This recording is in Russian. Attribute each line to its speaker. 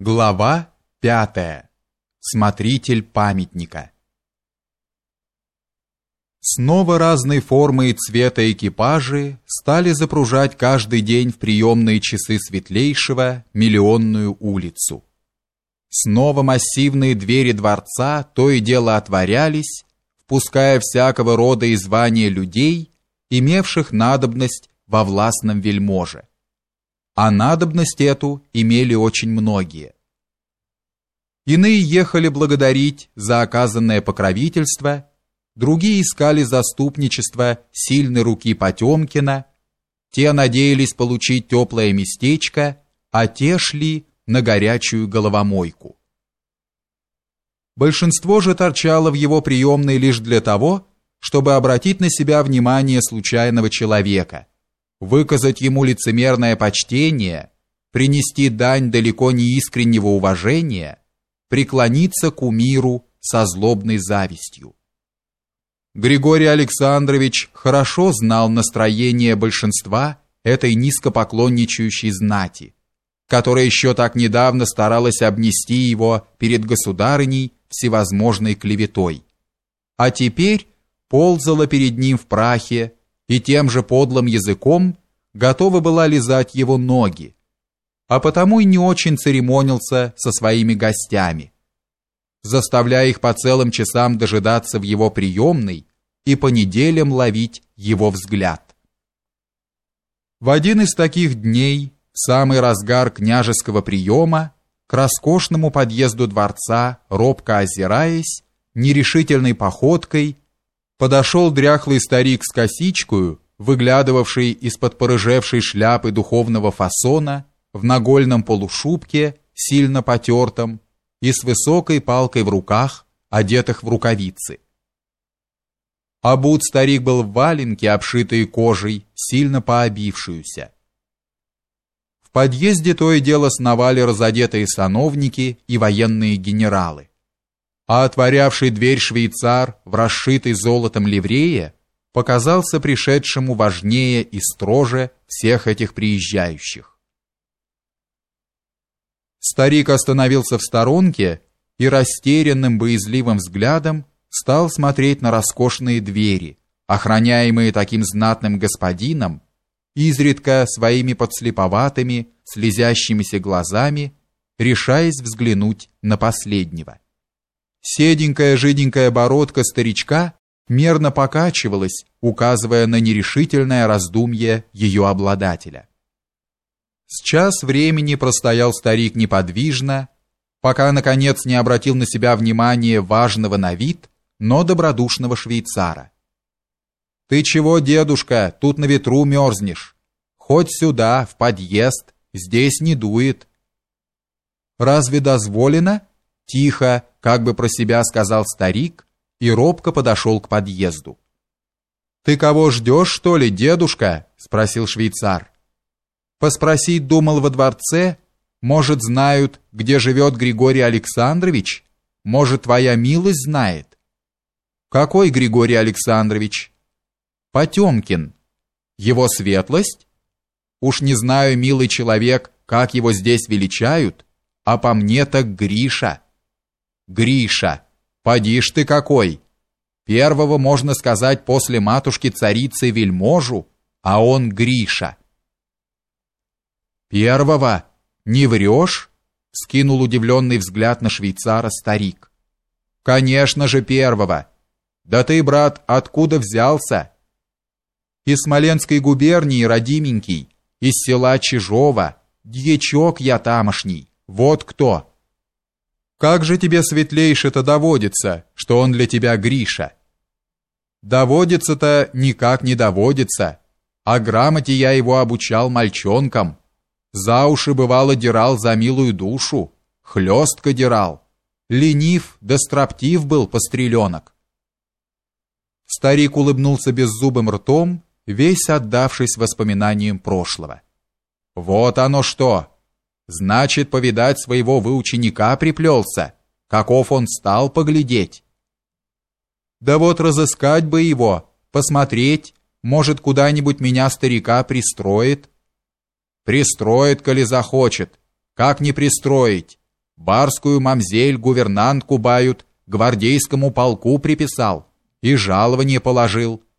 Speaker 1: Глава пятая. Смотритель памятника. Снова разной формы и цвета экипажи стали запружать каждый день в приемные часы светлейшего миллионную улицу. Снова массивные двери дворца то и дело отворялись, впуская всякого рода и звания людей, имевших надобность во властном вельможе а надобность эту имели очень многие. Иные ехали благодарить за оказанное покровительство, другие искали заступничество сильной руки Потемкина, те надеялись получить теплое местечко, а те шли на горячую головомойку. Большинство же торчало в его приемной лишь для того, чтобы обратить на себя внимание случайного человека – выказать ему лицемерное почтение, принести дань далеко не искреннего уважения, преклониться к умиру со злобной завистью. Григорий Александрович хорошо знал настроение большинства этой низкопоклонничающей знати, которая еще так недавно старалась обнести его перед государыней всевозможной клеветой, а теперь ползала перед ним в прахе и тем же подлым языком готова была лизать его ноги, а потому и не очень церемонился со своими гостями, заставляя их по целым часам дожидаться в его приемной и по неделям ловить его взгляд. В один из таких дней, в самый разгар княжеского приема, к роскошному подъезду дворца, робко озираясь, нерешительной походкой подошел дряхлый старик с косичкою, выглядывавший из-под порыжевшей шляпы духовного фасона, в нагольном полушубке, сильно потертом, и с высокой палкой в руках, одетых в рукавицы. Обут старик был в валенке, обшитой кожей, сильно пообившуюся. В подъезде то и дело сновали разодетые сановники и военные генералы а отворявший дверь швейцар в расшитой золотом ливрее показался пришедшему важнее и строже всех этих приезжающих. Старик остановился в сторонке и растерянным боязливым взглядом стал смотреть на роскошные двери, охраняемые таким знатным господином, изредка своими подслеповатыми, слезящимися глазами, решаясь взглянуть на последнего. Седенькая жиденькая бородка старичка мерно покачивалась, указывая на нерешительное раздумье ее обладателя. С час времени простоял старик неподвижно, пока наконец не обратил на себя внимание важного на вид, но добродушного швейцара. Ты чего, дедушка, тут на ветру мерзнешь? Хоть сюда, в подъезд, здесь не дует. Разве дозволено? Тихо, как бы про себя сказал старик и робко подошел к подъезду. Ты кого ждешь, что ли, дедушка? спросил швейцар. Поспросить думал во дворце, может, знают, где живет Григорий Александрович? Может, твоя милость знает? Какой Григорий Александрович? Потемкин. Его светлость? Уж не знаю, милый человек, как его здесь величают, а по мне так Гриша. Гриша, поди ж ты какой! Первого, можно сказать, после матушки-царицы вельможу, а он Гриша. Первого? Не врешь? Скинул удивленный взгляд на швейцара старик. Конечно же, первого. Да ты, брат, откуда взялся? Из Смоленской губернии, родименький, из села Чижова, дьячок я тамошний. Вот кто. Как же тебе светлейше-то доводится, что он для тебя Гриша? Доводится-то никак не доводится. А грамоте я его обучал мальчонкам. За уши бывало дирал за милую душу, хлестко дирал. Ленив да строптив был постреленок. Старик улыбнулся беззубым ртом, весь отдавшись воспоминаниям прошлого. Вот оно что! Значит, повидать своего выученика приплелся. Каков он стал поглядеть. Да вот разыскать бы его, посмотреть, может, куда-нибудь меня старика пристроит. Пристроит, коли захочет. Как не пристроить? барскую мамзель гувернантку бают, гвардейскому полку приписал и жалование положил.